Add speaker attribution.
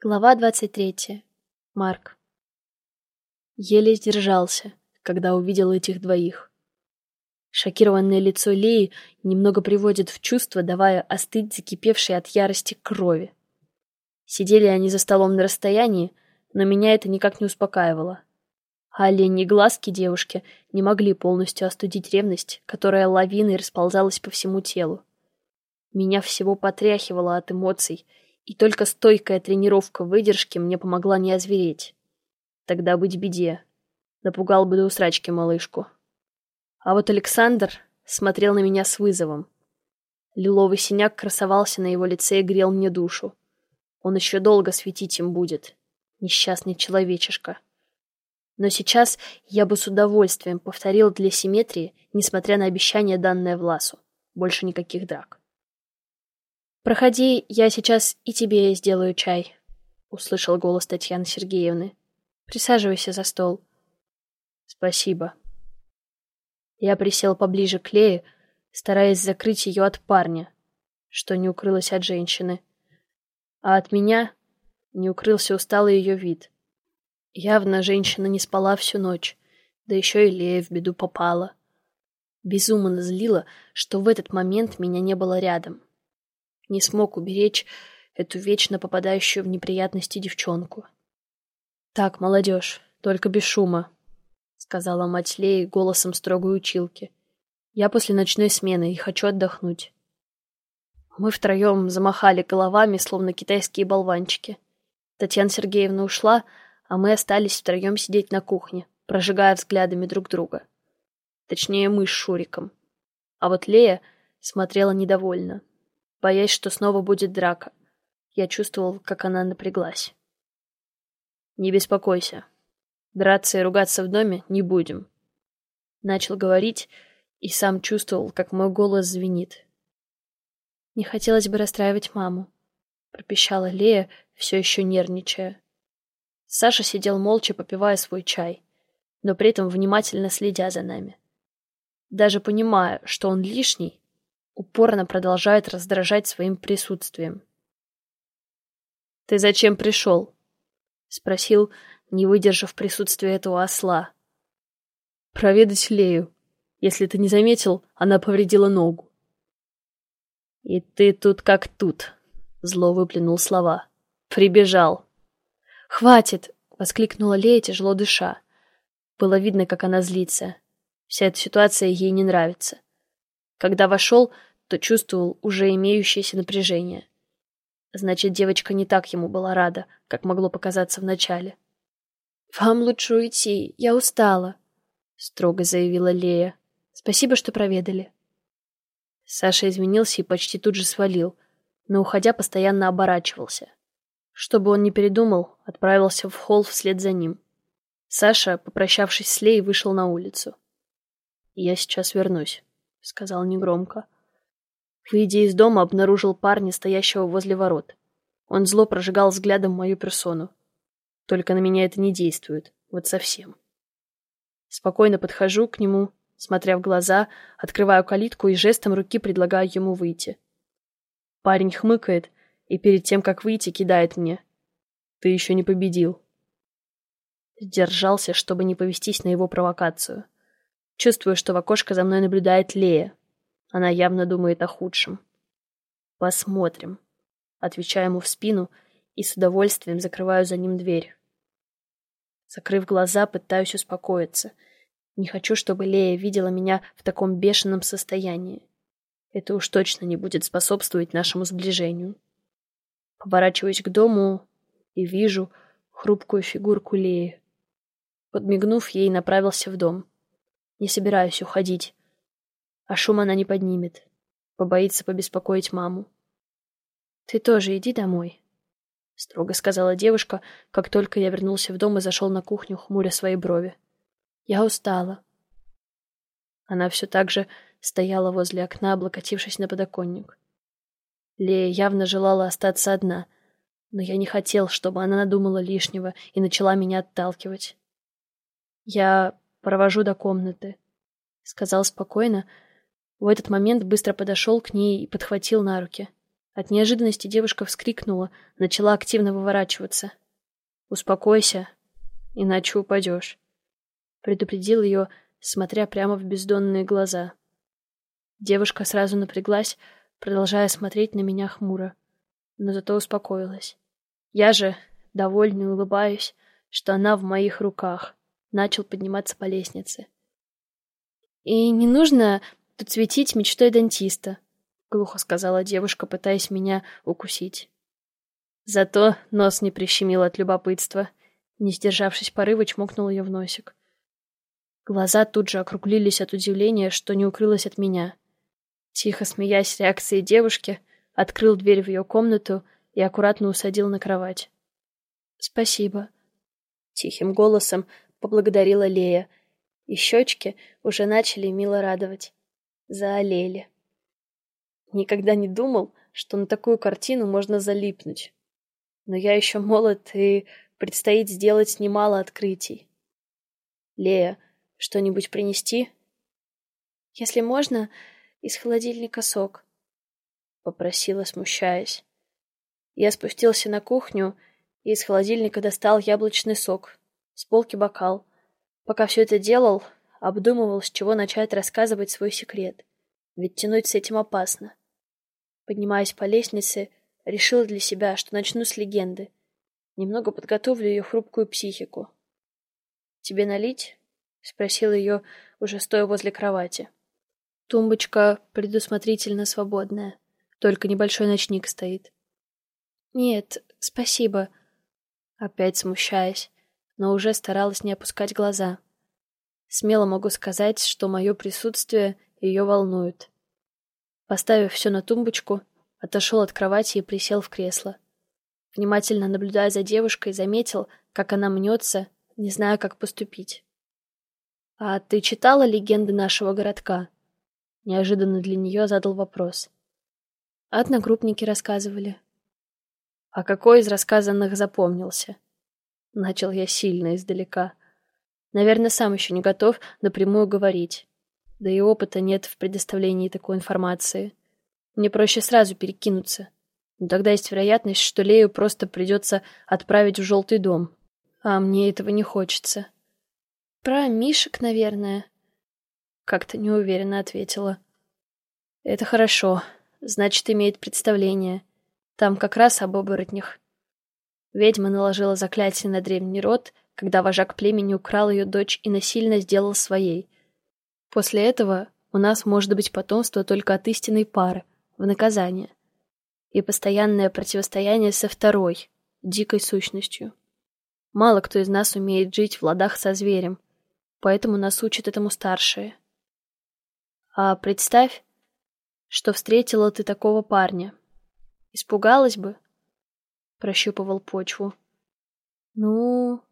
Speaker 1: Глава двадцать третья. Марк. Еле сдержался, когда увидел этих двоих. Шокированное лицо Леи немного приводит в чувство, давая остыть закипевшей от ярости крови. Сидели они за столом на расстоянии, но меня это никак не успокаивало. А оленьи глазки девушки не могли полностью остудить ревность, которая лавиной расползалась по всему телу. Меня всего потряхивало от эмоций — и только стойкая тренировка выдержки мне помогла не озвереть. Тогда быть беде. Напугал бы до усрачки малышку. А вот Александр смотрел на меня с вызовом. Лиловый синяк красовался на его лице и грел мне душу. Он еще долго светить им будет. Несчастный человечишка. Но сейчас я бы с удовольствием повторил для симметрии, несмотря на обещание, данное Власу. Больше никаких драк. «Проходи, я сейчас и тебе сделаю чай», — услышал голос Татьяны Сергеевны. «Присаживайся за стол». «Спасибо». Я присел поближе к Лее, стараясь закрыть ее от парня, что не укрылось от женщины. А от меня не укрылся усталый ее вид. Явно женщина не спала всю ночь, да еще и Лея в беду попала. Безумно злила, что в этот момент меня не было рядом не смог уберечь эту вечно попадающую в неприятности девчонку. «Так, молодежь, только без шума», — сказала мать Леи голосом строгой училки. «Я после ночной смены и хочу отдохнуть». Мы втроем замахали головами, словно китайские болванчики. Татьяна Сергеевна ушла, а мы остались втроем сидеть на кухне, прожигая взглядами друг друга. Точнее, мы с Шуриком. А вот Лея смотрела недовольно боясь, что снова будет драка. Я чувствовал, как она напряглась. «Не беспокойся. Драться и ругаться в доме не будем». Начал говорить и сам чувствовал, как мой голос звенит. «Не хотелось бы расстраивать маму», — пропищала Лея, все еще нервничая. Саша сидел молча, попивая свой чай, но при этом внимательно следя за нами. Даже понимая, что он лишний, упорно продолжает раздражать своим присутствием. «Ты зачем пришел?» — спросил, не выдержав присутствия этого осла. «Проведать Лею. Если ты не заметил, она повредила ногу». «И ты тут как тут», — зло выплюнул слова. «Прибежал». «Хватит!» — воскликнула Лея, тяжело дыша. Было видно, как она злится. Вся эта ситуация ей не нравится. Когда вошел, то чувствовал уже имеющееся напряжение. Значит, девочка не так ему была рада, как могло показаться вначале. «Вам лучше уйти, я устала», — строго заявила Лея. «Спасибо, что проведали». Саша изменился и почти тут же свалил, но, уходя, постоянно оборачивался. Чтобы он не передумал, отправился в холл вслед за ним. Саша, попрощавшись с Леей, вышел на улицу. «Я сейчас вернусь», — сказал негромко. Выйдя из дома, обнаружил парня, стоящего возле ворот. Он зло прожигал взглядом мою персону. Только на меня это не действует. Вот совсем. Спокойно подхожу к нему, смотря в глаза, открываю калитку и жестом руки предлагаю ему выйти. Парень хмыкает и перед тем, как выйти, кидает мне. «Ты еще не победил». Сдержался, чтобы не повестись на его провокацию. Чувствую, что в окошко за мной наблюдает Лея, она явно думает о худшем. Посмотрим. Отвечаю ему в спину и с удовольствием закрываю за ним дверь. Закрыв глаза, пытаюсь успокоиться. Не хочу, чтобы Лея видела меня в таком бешеном состоянии. Это уж точно не будет способствовать нашему сближению. Поворачиваюсь к дому и вижу хрупкую фигурку Леи. Подмигнув ей, направился в дом. Не собираюсь уходить а шум она не поднимет. Побоится побеспокоить маму. «Ты тоже иди домой», — строго сказала девушка, как только я вернулся в дом и зашел на кухню, хмуря свои брови. «Я устала». Она все так же стояла возле окна, облокотившись на подоконник. Лея явно желала остаться одна, но я не хотел, чтобы она надумала лишнего и начала меня отталкивать. «Я провожу до комнаты», — сказал спокойно, — в этот момент быстро подошел к ней и подхватил на руки. От неожиданности девушка вскрикнула, начала активно выворачиваться. «Успокойся, иначе упадешь», — предупредил ее, смотря прямо в бездонные глаза. Девушка сразу напряглась, продолжая смотреть на меня хмуро, но зато успокоилась. Я же, довольный, улыбаюсь, что она в моих руках, начал подниматься по лестнице. «И не нужно тут светить мечтой дантиста», — глухо сказала девушка, пытаясь меня укусить. Зато нос не прищемил от любопытства. Не сдержавшись порыва, чмокнул ее в носик. Глаза тут же округлились от удивления, что не укрылось от меня. Тихо смеясь реакции девушки, открыл дверь в ее комнату и аккуратно усадил на кровать. «Спасибо», — тихим голосом поблагодарила Лея, и щечки уже начали мило радовать. Заолели. Никогда не думал, что на такую картину можно залипнуть. Но я еще молод, и предстоит сделать немало открытий. Лея, что-нибудь принести? Если можно, из холодильника сок. Попросила, смущаясь. Я спустился на кухню и из холодильника достал яблочный сок, с полки бокал. Пока все это делал, обдумывал, с чего начать рассказывать свой секрет. Ведь тянуть с этим опасно. Поднимаясь по лестнице, решил для себя, что начну с легенды. Немного подготовлю ее хрупкую психику. «Тебе налить?» — спросил ее, уже стоя возле кровати. Тумбочка предусмотрительно свободная, только небольшой ночник стоит. «Нет, спасибо», — опять смущаясь, но уже старалась не опускать глаза. Смело могу сказать, что мое присутствие ее волнует. Поставив все на тумбочку, отошел от кровати и присел в кресло. Внимательно наблюдая за девушкой, заметил, как она мнется, не зная, как поступить. «А ты читала легенды нашего городка?» Неожиданно для нее задал вопрос. Одногруппники рассказывали. «А какой из рассказанных запомнился?» Начал я сильно издалека. Наверное, сам еще не готов напрямую говорить да и опыта нет в предоставлении такой информации. Мне проще сразу перекинуться. Но тогда есть вероятность, что Лею просто придется отправить в желтый дом. А мне этого не хочется. Про Мишек, наверное. Как-то неуверенно ответила. Это хорошо. Значит, имеет представление. Там как раз об оборотнях. Ведьма наложила заклятие на древний род, когда вожак племени украл ее дочь и насильно сделал своей — После этого у нас может быть потомство только от истинной пары, в наказание. И постоянное противостояние со второй, дикой сущностью. Мало кто из нас умеет жить в ладах со зверем, поэтому нас учат этому старшие. А представь, что встретила ты такого парня. Испугалась бы? Прощупывал почву. Ну,